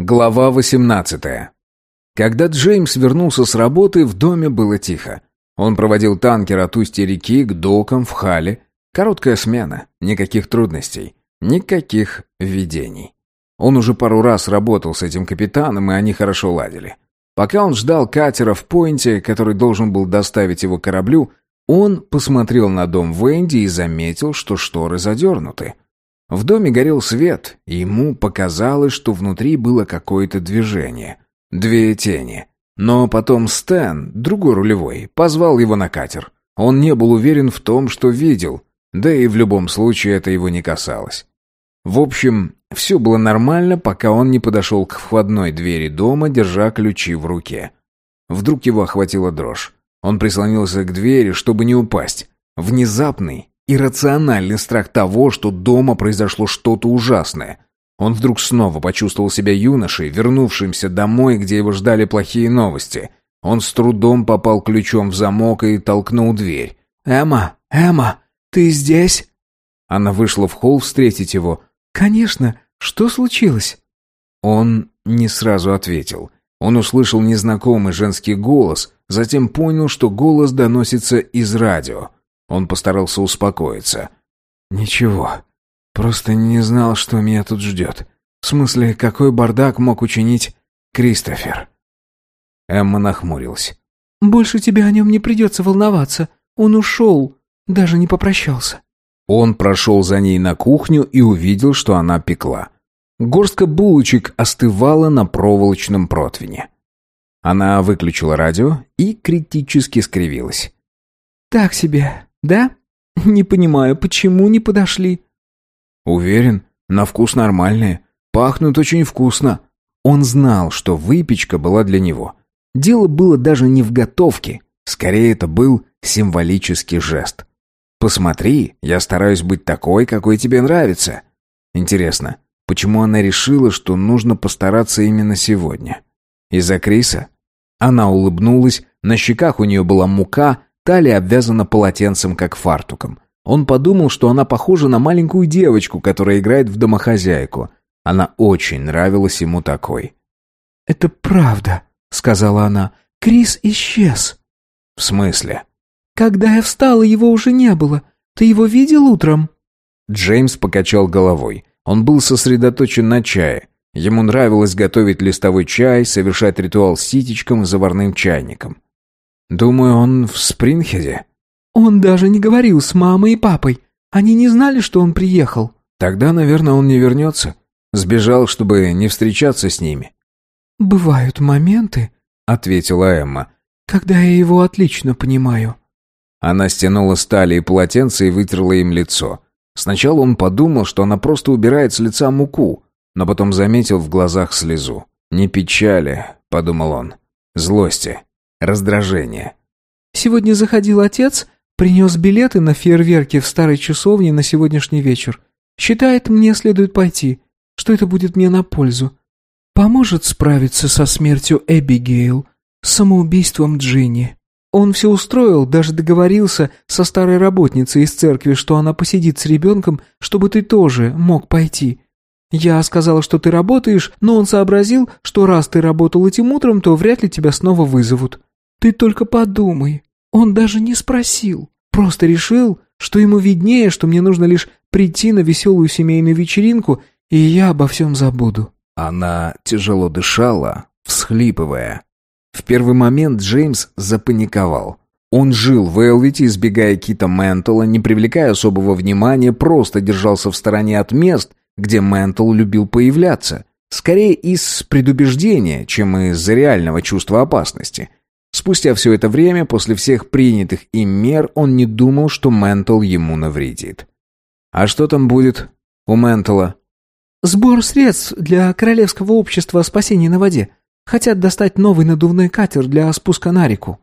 Глава 18. Когда Джеймс вернулся с работы, в доме было тихо. Он проводил танкер от устья реки к докам в Хале. Короткая смена, никаких трудностей, никаких видений. Он уже пару раз работал с этим капитаном, и они хорошо ладили. Пока он ждал катера в Пойнте, который должен был доставить его кораблю, он посмотрел на дом Венди и заметил, что шторы задернуты. В доме горел свет, и ему показалось, что внутри было какое-то движение. Две тени. Но потом Стэн, другой рулевой, позвал его на катер. Он не был уверен в том, что видел, да и в любом случае это его не касалось. В общем, все было нормально, пока он не подошел к входной двери дома, держа ключи в руке. Вдруг его охватила дрожь. Он прислонился к двери, чтобы не упасть. Внезапный, Иррациональный страх того, что дома произошло что-то ужасное. Он вдруг снова почувствовал себя юношей, вернувшимся домой, где его ждали плохие новости. Он с трудом попал ключом в замок и толкнул дверь. «Эмма! Эмма! Ты здесь?» Она вышла в холл встретить его. «Конечно! Что случилось?» Он не сразу ответил. Он услышал незнакомый женский голос, затем понял, что голос доносится из радио. Он постарался успокоиться. «Ничего. Просто не знал, что меня тут ждет. В смысле, какой бардак мог учинить Кристофер?» Эмма нахмурилась. «Больше тебе о нем не придется волноваться. Он ушел, даже не попрощался». Он прошел за ней на кухню и увидел, что она пекла. Горстка булочек остывала на проволочном противне. Она выключила радио и критически скривилась. «Так себе. «Да? Не понимаю, почему не подошли?» «Уверен, на вкус нормальные. Пахнут очень вкусно». Он знал, что выпечка была для него. Дело было даже не в готовке. Скорее, это был символический жест. «Посмотри, я стараюсь быть такой, какой тебе нравится». Интересно, почему она решила, что нужно постараться именно сегодня? Из-за Криса? Она улыбнулась, на щеках у нее была мука, Талия обвязана полотенцем, как фартуком. Он подумал, что она похожа на маленькую девочку, которая играет в домохозяйку. Она очень нравилась ему такой. «Это правда», — сказала она. «Крис исчез». «В смысле?» «Когда я встала, его уже не было. Ты его видел утром?» Джеймс покачал головой. Он был сосредоточен на чае. Ему нравилось готовить листовой чай, совершать ритуал с ситечком и заварным чайником. Думаю, он в Спрингхеде. Он даже не говорил с мамой и папой. Они не знали, что он приехал. Тогда, наверное, он не вернется. Сбежал, чтобы не встречаться с ними. Бывают моменты, ответила Эмма, когда я его отлично понимаю. Она стянула стали и полотенце и вытерла им лицо. Сначала он подумал, что она просто убирает с лица муку, но потом заметил в глазах слезу. «Не печали», — подумал он, — «злости» раздражение. «Сегодня заходил отец, принес билеты на фейерверки в старой часовне на сегодняшний вечер. Считает, мне следует пойти, что это будет мне на пользу. Поможет справиться со смертью Эбигейл, с самоубийством Джинни. Он все устроил, даже договорился со старой работницей из церкви, что она посидит с ребенком, чтобы ты тоже мог пойти». Я сказала, что ты работаешь, но он сообразил, что раз ты работал этим утром, то вряд ли тебя снова вызовут. Ты только подумай. Он даже не спросил. Просто решил, что ему виднее, что мне нужно лишь прийти на веселую семейную вечеринку, и я обо всем забуду». Она тяжело дышала, всхлипывая. В первый момент Джеймс запаниковал. Он жил в Элвите, избегая Кита Ментола, не привлекая особого внимания, просто держался в стороне от мест, где Ментол любил появляться. Скорее из предубеждения, чем из реального чувства опасности. Спустя все это время, после всех принятых им мер, он не думал, что Ментол ему навредит. «А что там будет у Ментола?» «Сбор средств для Королевского общества спасения на воде. Хотят достать новый надувной катер для спуска на реку».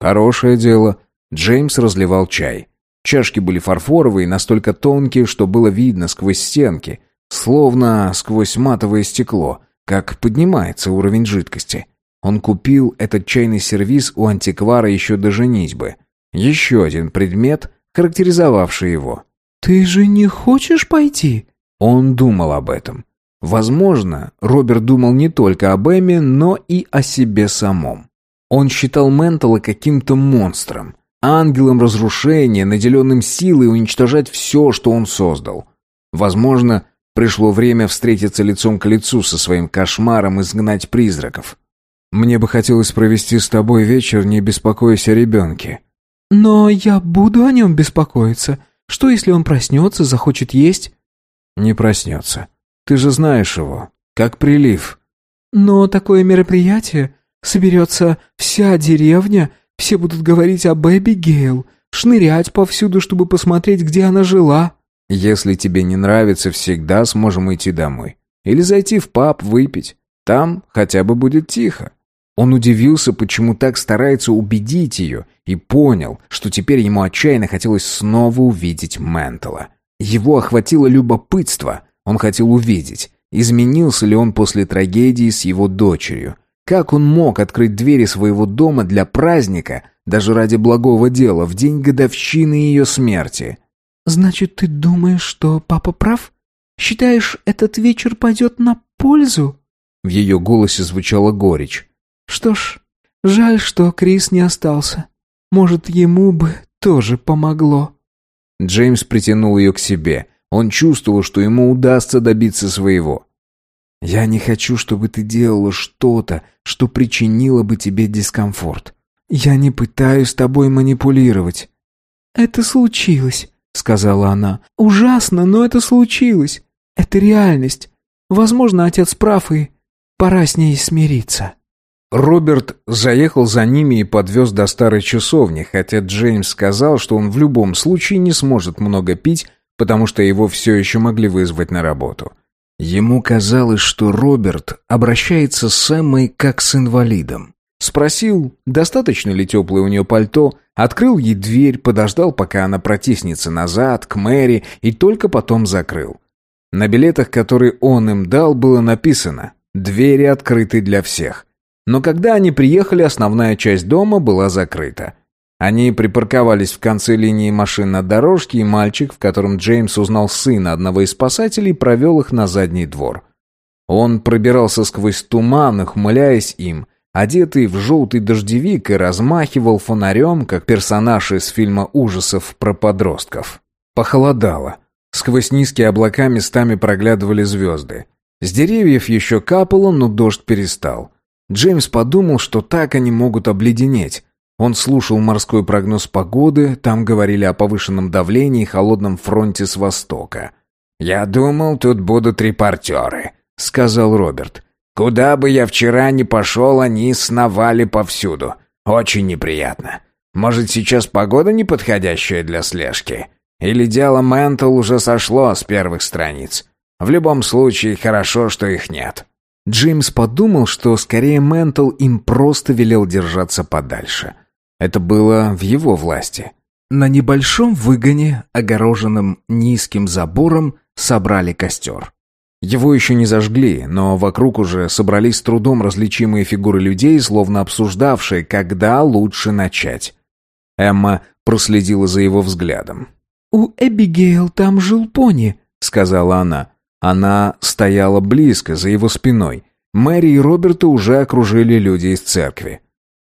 «Хорошее дело». Джеймс разливал чай. Чашки были фарфоровые, настолько тонкие, что было видно сквозь стенки, словно сквозь матовое стекло, как поднимается уровень жидкости. Он купил этот чайный сервиз у антиквара еще до женитьбы. Еще один предмет, характеризовавший его. «Ты же не хочешь пойти?» Он думал об этом. Возможно, Роберт думал не только об Эмме, но и о себе самом. Он считал Ментала каким-то монстром, ангелом разрушения, наделенным силой уничтожать все, что он создал. Возможно, пришло время встретиться лицом к лицу со своим кошмаром и сгнать призраков. «Мне бы хотелось провести с тобой вечер, не беспокоясь о ребенке». «Но я буду о нем беспокоиться. Что, если он проснется, захочет есть?» «Не проснется. Ты же знаешь его. Как прилив». «Но такое мероприятие соберется вся деревня, все будут говорить об Эбигейл, шнырять повсюду, чтобы посмотреть, где она жила». «Если тебе не нравится, всегда сможем идти домой. Или зайти в паб выпить. Там хотя бы будет тихо». Он удивился, почему так старается убедить ее, и понял, что теперь ему отчаянно хотелось снова увидеть Ментала. Его охватило любопытство. Он хотел увидеть, изменился ли он после трагедии с его дочерью. Как он мог открыть двери своего дома для праздника, даже ради благого дела, в день годовщины ее смерти? «Значит, ты думаешь, что папа прав? Считаешь, этот вечер пойдет на пользу?» В ее голосе звучала горечь. Что ж, жаль, что Крис не остался. Может, ему бы тоже помогло. Джеймс притянул ее к себе. Он чувствовал, что ему удастся добиться своего. «Я не хочу, чтобы ты делала что-то, что причинило бы тебе дискомфорт. Я не пытаюсь тобой манипулировать». «Это случилось», — сказала она. «Ужасно, но это случилось. Это реальность. Возможно, отец прав, и пора с ней смириться». Роберт заехал за ними и подвез до старой часовни, хотя Джеймс сказал, что он в любом случае не сможет много пить, потому что его все еще могли вызвать на работу. Ему казалось, что Роберт обращается с Эммой как с инвалидом. Спросил, достаточно ли теплое у нее пальто, открыл ей дверь, подождал, пока она протиснется назад, к Мэри, и только потом закрыл. На билетах, которые он им дал, было написано «Двери открыты для всех». Но когда они приехали, основная часть дома была закрыта. Они припарковались в конце линии машин на дорожке, и мальчик, в котором Джеймс узнал сына одного из спасателей, провел их на задний двор. Он пробирался сквозь туман, ухмыляясь им, одетый в желтый дождевик, и размахивал фонарем, как персонаж из фильма ужасов про подростков. Похолодало. Сквозь низкие облака местами проглядывали звезды. С деревьев еще капало, но дождь перестал. Джеймс подумал, что так они могут обледенеть. Он слушал морской прогноз погоды, там говорили о повышенном давлении и холодном фронте с востока. «Я думал, тут будут репортеры», — сказал Роберт. «Куда бы я вчера ни пошел, они сновали повсюду. Очень неприятно. Может, сейчас погода неподходящая для слежки? Или дело Ментл уже сошло с первых страниц? В любом случае, хорошо, что их нет». Джеймс подумал, что скорее Ментл им просто велел держаться подальше. Это было в его власти. На небольшом выгоне, огороженном низким забором, собрали костер. Его еще не зажгли, но вокруг уже собрались с трудом различимые фигуры людей, словно обсуждавшие, когда лучше начать. Эмма проследила за его взглядом. «У Эбигейл там жил пони», — сказала она. Она стояла близко, за его спиной. Мэри и Роберта уже окружили люди из церкви.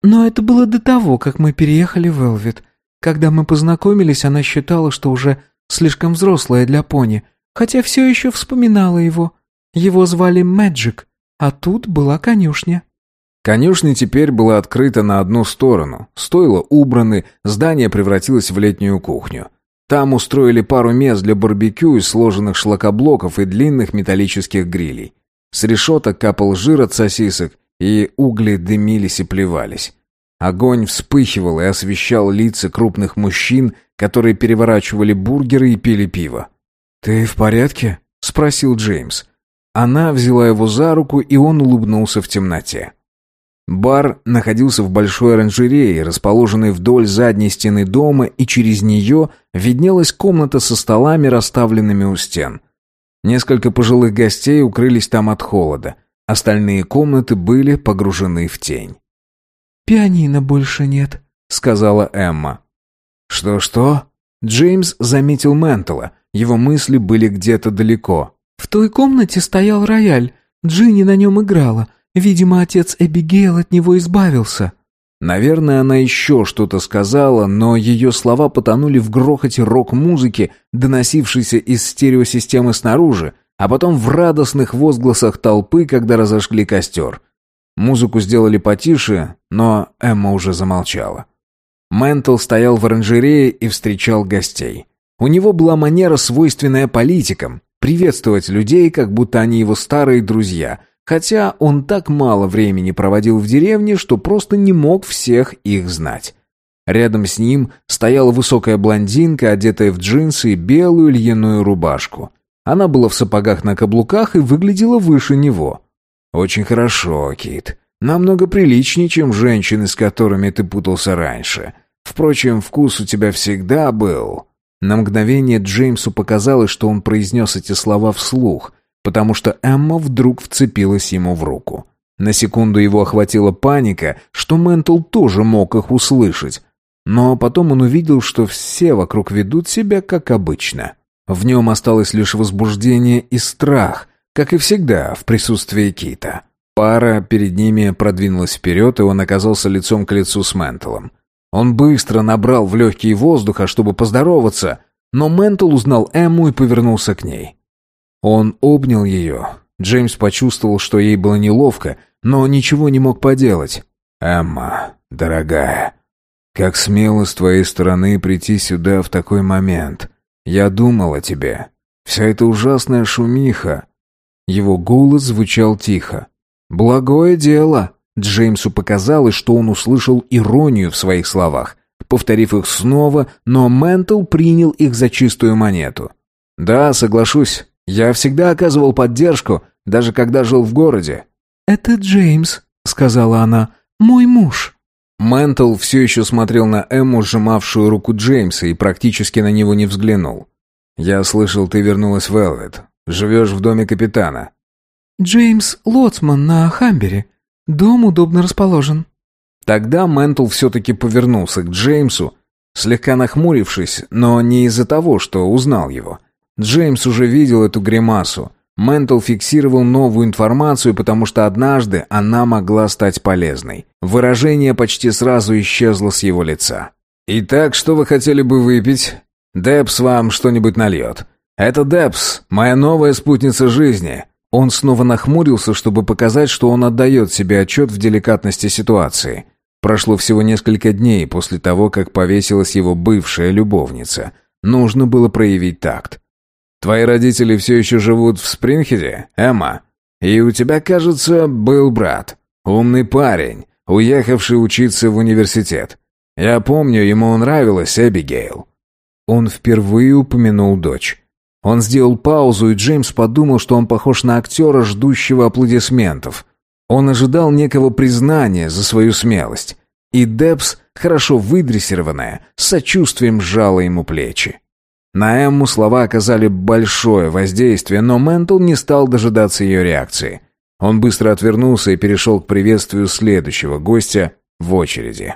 «Но это было до того, как мы переехали в Элвит. Когда мы познакомились, она считала, что уже слишком взрослая для пони, хотя все еще вспоминала его. Его звали Мэджик, а тут была конюшня». Конюшня теперь была открыта на одну сторону, стоило убраны, здание превратилось в летнюю кухню. Там устроили пару мест для барбекю из сложенных шлакоблоков и длинных металлических грилей. С решеток капал жир от сосисок, и угли дымились и плевались. Огонь вспыхивал и освещал лица крупных мужчин, которые переворачивали бургеры и пили пиво. «Ты в порядке?» — спросил Джеймс. Она взяла его за руку, и он улыбнулся в темноте. Бар находился в большой оранжерее, расположенной вдоль задней стены дома, и через нее виднелась комната со столами, расставленными у стен. Несколько пожилых гостей укрылись там от холода. Остальные комнаты были погружены в тень. «Пианино больше нет», — сказала Эмма. «Что-что?» Джеймс заметил Ментала. Его мысли были где-то далеко. В той комнате стоял рояль. Джинни на нем играла. Видимо, отец Эбигейл от него избавился». Наверное, она еще что-то сказала, но ее слова потонули в грохоте рок-музыки, доносившейся из стереосистемы снаружи, а потом в радостных возгласах толпы, когда разожгли костер. Музыку сделали потише, но Эмма уже замолчала. Ментл стоял в оранжерее и встречал гостей. У него была манера, свойственная политикам, приветствовать людей, как будто они его старые друзья, хотя он так мало времени проводил в деревне, что просто не мог всех их знать. Рядом с ним стояла высокая блондинка, одетая в джинсы и белую льняную рубашку. Она была в сапогах на каблуках и выглядела выше него. «Очень хорошо, Кит. Намного приличнее, чем женщины, с которыми ты путался раньше. Впрочем, вкус у тебя всегда был». На мгновение Джеймсу показалось, что он произнес эти слова вслух, потому что Эмма вдруг вцепилась ему в руку. На секунду его охватила паника, что Ментл тоже мог их услышать. Но потом он увидел, что все вокруг ведут себя как обычно. В нем осталось лишь возбуждение и страх, как и всегда в присутствии Кита. Пара перед ними продвинулась вперед, и он оказался лицом к лицу с Менталом. Он быстро набрал в легкие воздуха, чтобы поздороваться, но Ментал узнал Эмму и повернулся к ней. Он обнял ее. Джеймс почувствовал, что ей было неловко, но ничего не мог поделать. «Эмма, дорогая, как смело с твоей стороны прийти сюда в такой момент. Я думал о тебе. Вся эта ужасная шумиха». Его голос звучал тихо. «Благое дело». Джеймсу показалось, что он услышал иронию в своих словах. Повторив их снова, но Ментл принял их за чистую монету. «Да, соглашусь. Я всегда оказывал поддержку, даже когда жил в городе». «Это Джеймс», — сказала она, — «мой муж». Ментл все еще смотрел на Эмму, сжимавшую руку Джеймса, и практически на него не взглянул. «Я слышал, ты вернулась в Элвет. Живешь в доме капитана». «Джеймс Лоцман на Хамбере. Дом удобно расположен». Тогда Ментл все-таки повернулся к Джеймсу, слегка нахмурившись, но не из-за того, что узнал его. Джеймс уже видел эту гримасу. Ментл фиксировал новую информацию, потому что однажды она могла стать полезной. Выражение почти сразу исчезло с его лица. «Итак, что вы хотели бы выпить? Депс вам что-нибудь нальет. Это Депс, моя новая спутница жизни». Он снова нахмурился, чтобы показать, что он отдает себе отчет в деликатности ситуации. Прошло всего несколько дней после того, как повесилась его бывшая любовница. Нужно было проявить такт. Твои родители все еще живут в Спрингхеде, Эмма? И у тебя, кажется, был брат. Умный парень, уехавший учиться в университет. Я помню, ему нравилась Эбигейл». Он впервые упомянул дочь. Он сделал паузу, и Джеймс подумал, что он похож на актера, ждущего аплодисментов. Он ожидал некого признания за свою смелость. И Депс, хорошо выдрессированная, с сочувствием сжала ему плечи. На Эмму слова оказали большое воздействие, но Ментл не стал дожидаться ее реакции. Он быстро отвернулся и перешел к приветствию следующего гостя в очереди.